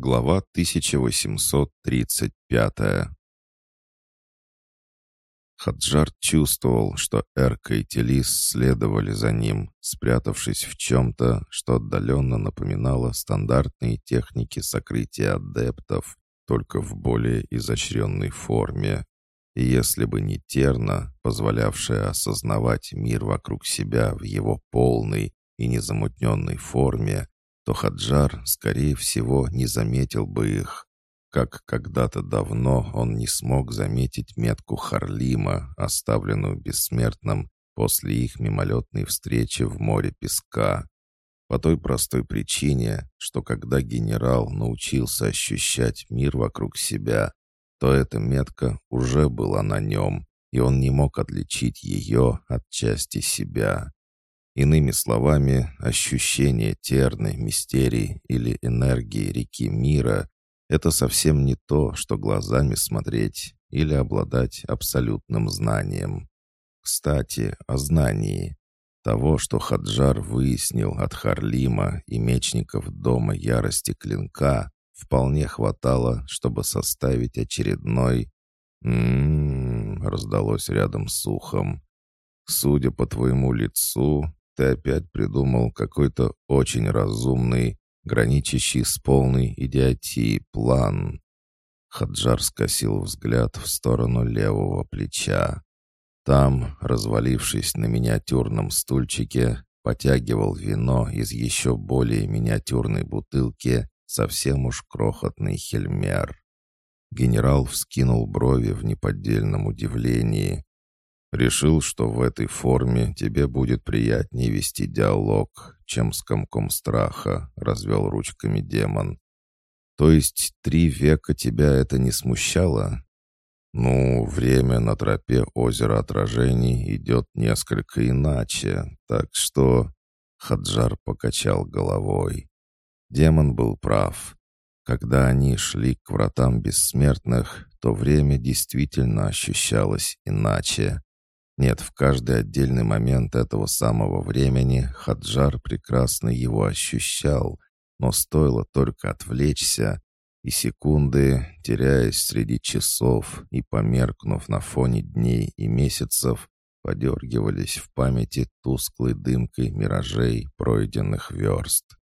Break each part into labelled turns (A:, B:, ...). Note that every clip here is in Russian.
A: Глава 1835 Хаджар чувствовал, что Эрка и Телис следовали за ним, спрятавшись в чем-то, что отдаленно напоминало стандартные техники сокрытия адептов, только в более изощренной форме. И если бы не Терна, позволявшая осознавать мир вокруг себя в его полной и незамутненной форме, то Хаджар, скорее всего, не заметил бы их. Как когда-то давно он не смог заметить метку Харлима, оставленную бессмертным после их мимолетной встречи в море песка. По той простой причине, что когда генерал научился ощущать мир вокруг себя, то эта метка уже была на нем, и он не мог отличить ее от части себя. Иными словами, ощущение терны, мистерии или энергии реки мира — это совсем не то, что глазами смотреть или обладать абсолютным знанием. Кстати, о знании. Того, что Хаджар выяснил от Харлима и мечников Дома Ярости Клинка, вполне хватало, чтобы составить очередной «М-м-м», раздалось рядом с ухом. «Судя по твоему лицу, ты опять придумал какой-то очень разумный, граничащий с полной идиотией план». Хаджар скосил взгляд в сторону левого плеча. Там, развалившись на миниатюрном стульчике, потягивал вино из еще более миниатюрной бутылки совсем уж крохотный хельмер. Генерал вскинул брови в неподдельном удивлении. Решил, что в этой форме тебе будет приятнее вести диалог, чем с комком страха, развел ручками демон. То есть три века тебя это не смущало? Ну, время на тропе озера отражений идет несколько иначе, так что... Хаджар покачал головой. Демон был прав. Когда они шли к вратам бессмертных, то время действительно ощущалось иначе. Нет, в каждый отдельный момент этого самого времени Хаджар прекрасно его ощущал, но стоило только отвлечься, и секунды, теряясь среди часов и померкнув на фоне дней и месяцев, подергивались в памяти тусклой дымкой миражей пройденных верст.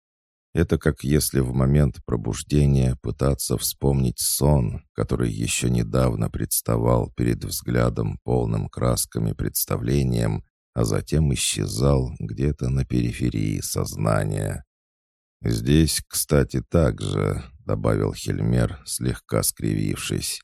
A: Это как если в момент пробуждения пытаться вспомнить сон, который еще недавно представал перед взглядом полным красками представлением, а затем исчезал где-то на периферии сознания. «Здесь, кстати, так же», — добавил Хельмер, слегка скривившись.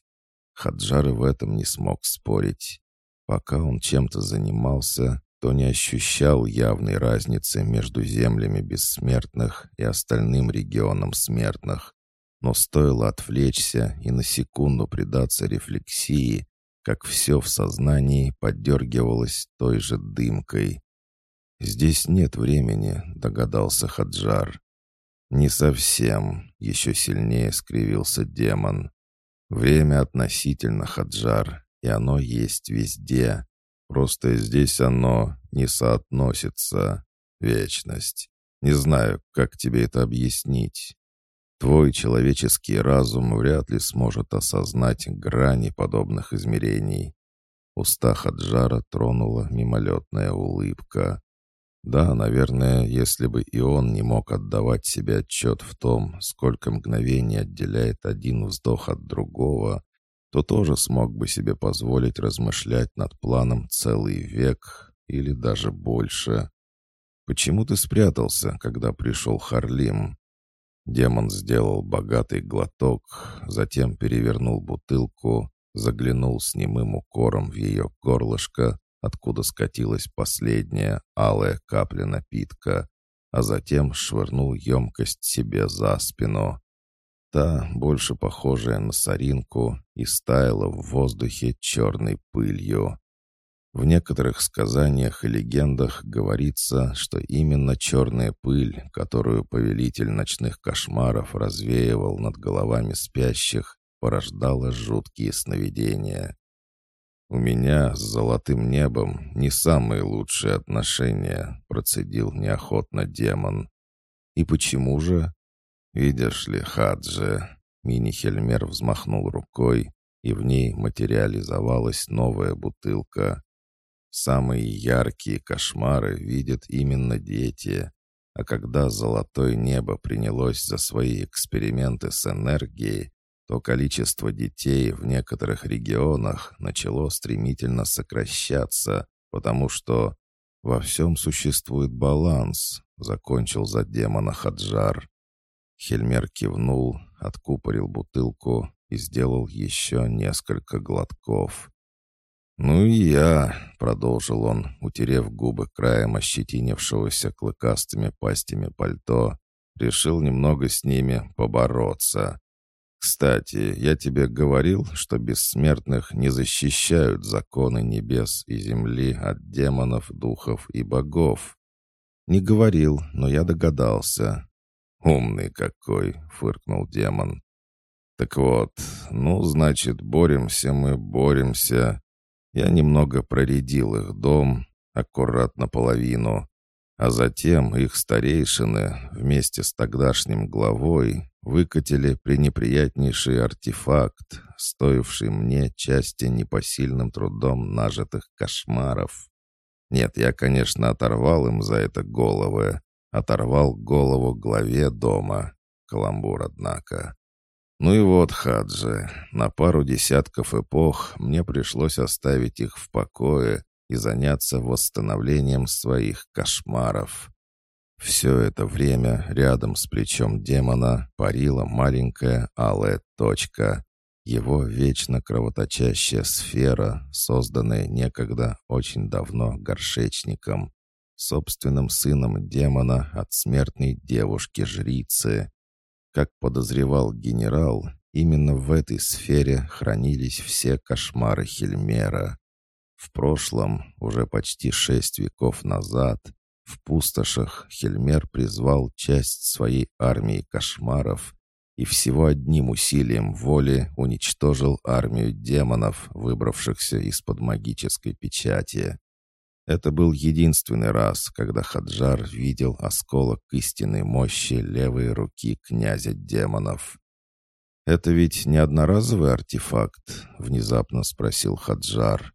A: Хаджар в этом не смог спорить. Пока он чем-то занимался, то не ощущал явной разницы между землями бессмертных и остальным регионом смертных. Но стоило отвлечься и на секунду предаться рефлексии, как все в сознании поддергивалось той же дымкой. «Здесь нет времени», — догадался Хаджар. «Не совсем», — еще сильнее скривился демон. «Время относительно, Хаджар, и оно есть везде. Просто здесь оно не соотносится. Вечность. Не знаю, как тебе это объяснить. Твой человеческий разум вряд ли сможет осознать грани подобных измерений. Уста Хаджара тронула мимолетная улыбка. Да, наверное, если бы и он не мог отдавать себе отчет в том, сколько мгновений отделяет один вздох от другого, то тоже смог бы себе позволить размышлять над планом целый век или даже больше. Почему ты спрятался, когда пришел Харлим? Демон сделал богатый глоток, затем перевернул бутылку, заглянул с немым укором в ее горлышко, откуда скатилась последняя алая капля напитка, а затем швырнул емкость себе за спину. Та, больше похожая на соринку, и стаяла в воздухе черной пылью. В некоторых сказаниях и легендах говорится, что именно черная пыль, которую повелитель ночных кошмаров развеивал над головами спящих, порождала жуткие сновидения. «У меня с золотым небом не самые лучшие отношения», — процедил неохотно демон. «И почему же?» «Видишь ли, Хаджи...» Мини-Хельмер взмахнул рукой, и в ней материализовалась новая бутылка. Самые яркие кошмары видят именно дети. А когда золотое небо принялось за свои эксперименты с энергией, то количество детей в некоторых регионах начало стремительно сокращаться, потому что во всем существует баланс, закончил за демона Хаджар. Хельмер кивнул, откупорил бутылку и сделал еще несколько глотков. «Ну и я», — продолжил он, утерев губы краем ощетинившегося клыкастыми пастями пальто, решил немного с ними побороться. «Кстати, я тебе говорил, что бессмертных не защищают законы небес и земли от демонов, духов и богов». «Не говорил, но я догадался». «Умный какой!» — фыркнул демон. «Так вот, ну, значит, боремся мы, боремся. Я немного проредил их дом, аккуратно половину, а затем их старейшины вместе с тогдашним главой выкатили пренеприятнейший артефакт, стоивший мне части непосильным трудом нажитых кошмаров. Нет, я, конечно, оторвал им за это головы, оторвал голову главе дома. Каламбур, однако. Ну и вот, Хаджи, на пару десятков эпох мне пришлось оставить их в покое и заняться восстановлением своих кошмаров. Все это время рядом с плечом демона парила маленькая алая точка. Его вечно кровоточащая сфера, созданная некогда очень давно горшечником, собственным сыном демона от смертной девушки-жрицы. Как подозревал генерал, именно в этой сфере хранились все кошмары Хельмера. В прошлом, уже почти шесть веков назад, в пустошах Хельмер призвал часть своей армии кошмаров и всего одним усилием воли уничтожил армию демонов, выбравшихся из-под магической печати. Это был единственный раз, когда Хаджар видел осколок истинной мощи левой руки князя демонов. «Это ведь не одноразовый артефакт?» — внезапно спросил Хаджар.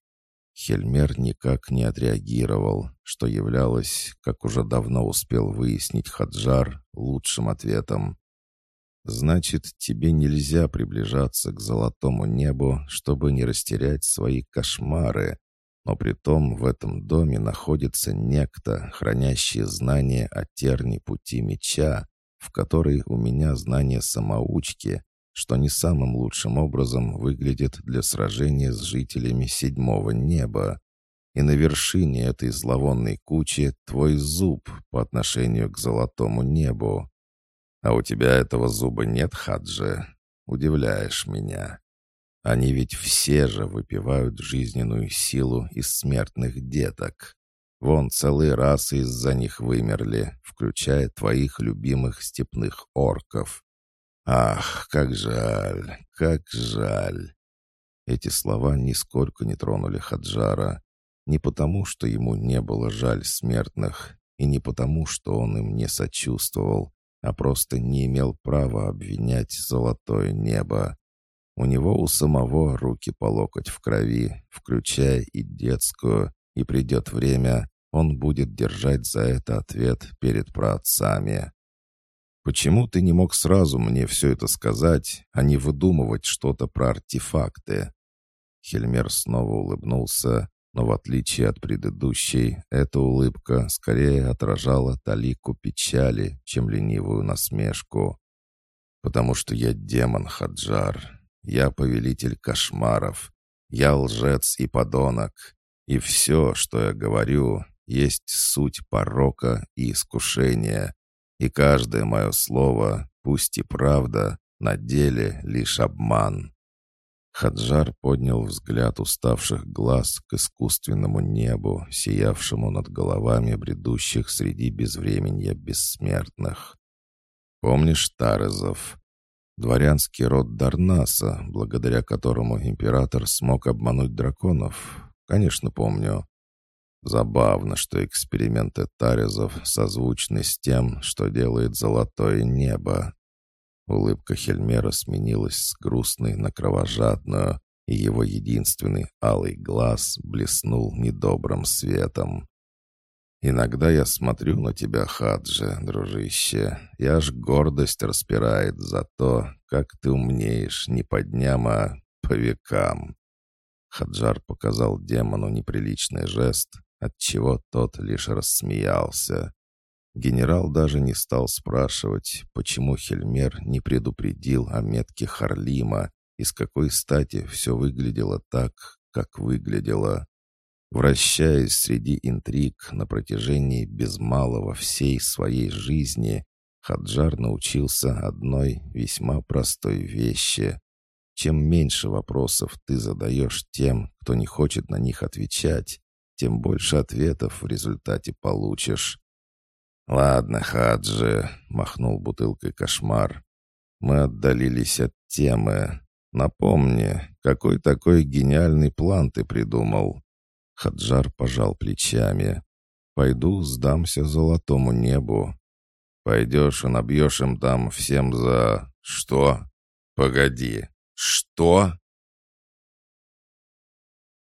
A: Хельмер никак не отреагировал, что являлось, как уже давно успел выяснить Хаджар, лучшим ответом. «Значит, тебе нельзя приближаться к золотому небу, чтобы не растерять свои кошмары, но при том в этом доме находится некто, хранящий знания о терне пути меча, в которой у меня знания самоучки, что не самым лучшим образом выглядит для сражения с жителями седьмого неба. И на вершине этой зловонной кучи твой зуб по отношению к золотому небу. А у тебя этого зуба нет, Хаджи? Удивляешь меня. Они ведь все же выпивают жизненную силу из смертных деток. Вон целые расы из-за них вымерли, включая твоих любимых степных орков. Ах, как жаль, как жаль. Эти слова нисколько не тронули Хаджара. Не потому, что ему не было жаль смертных, и не потому, что он им не сочувствовал, а просто не имел права обвинять золотое небо. У него у самого руки по локоть в крови, включая и детскую, и придет время, он будет держать за это ответ перед праотцами. Почему ты не мог сразу мне все это сказать, а не выдумывать что-то про артефакты?» Хельмер снова улыбнулся, но в отличие от предыдущей, эта улыбка скорее отражала талику печали, чем ленивую насмешку. «Потому что я демон, Хаджар, я повелитель кошмаров. Я лжец и подонок. И все, что я говорю, есть суть порока и искушения. И каждое мое слово, пусть и правда, на деле лишь обман». Хаджар поднял взгляд уставших глаз к искусственному небу, сиявшему над головами бредущих среди безвременья бессмертных. «Помнишь Тарезов? Дворянский род Дарнаса, благодаря которому император смог обмануть драконов. Конечно, помню. Забавно, что эксперименты Тарезов созвучны с тем, что делает золотое небо. Улыбка Хельмера сменилась с грустной на кровожадную, и его единственный алый глаз блеснул недобрым светом. «Иногда я смотрю на тебя, Хаджи, дружище, и аж гордость распирает за то, как ты умнеешь не по дням, а по векам». Хаджар показал демону неприличный жест, отчего тот лишь рассмеялся. Генерал даже не стал спрашивать, почему Хельмер не предупредил о метке Харлима и с какой стати все выглядело так, как выглядело. Вращаясь среди интриг на протяжении без малого всей своей жизни, Хаджар научился одной весьма простой вещи. Чем меньше вопросов ты задаешь тем, кто не хочет на них отвечать, тем больше ответов в результате получишь. «Ладно, Хаджи», — махнул бутылкой кошмар. «Мы отдалились от темы. Напомни, какой такой гениальный план ты придумал?» Хаджар пожал плечами. «Пойду сдамся золотому небу». «Пойдешь и набьешь им там всем за... что?» «Погоди, что?»